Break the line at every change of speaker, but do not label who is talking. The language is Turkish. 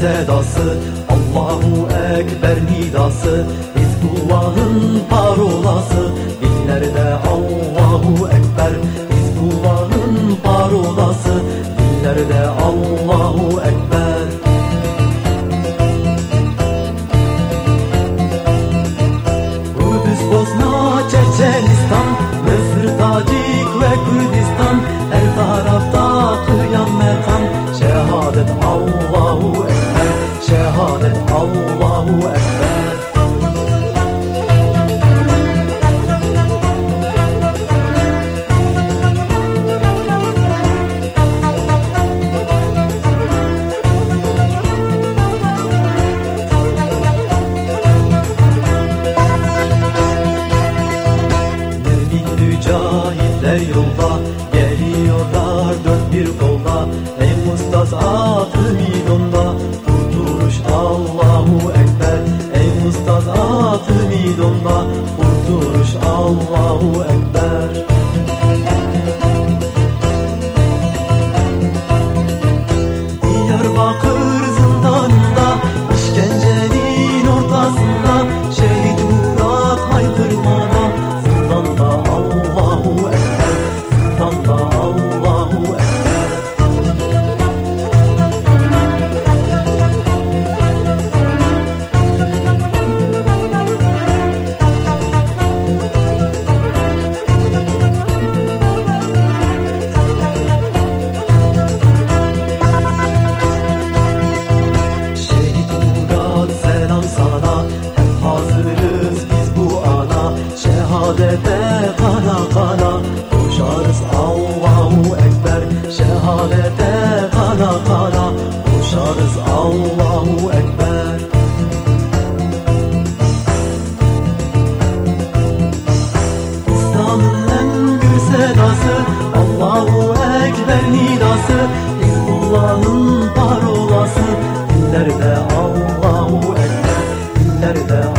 sedası Allahu Ekber nidası Hizbullah'ın parolası. Dillerde Allahu Ekber Hizbullah'ın parolası. Dillerde Allahu Ekber. Kudüs, Bosna, Çeçenistan Mısır, Şehadet Allahu Ekber. Geliyorlar dört bir kolda. Ey mustasat ümidonda Kurtuluş Allahu Ekber. Ey mustasat ümidonda Kurtuluş. Allahu Ekber. Diyarbakır kana kana Koşarız. Allahu Ekber. Şehadete kana kana Koşarız. Allahu Ekber. İslam'ın en gür sedası Allahu Ekber nidası Hizbullah'ın parolası. Dillerde Allahu Ekber Dillerde Allahu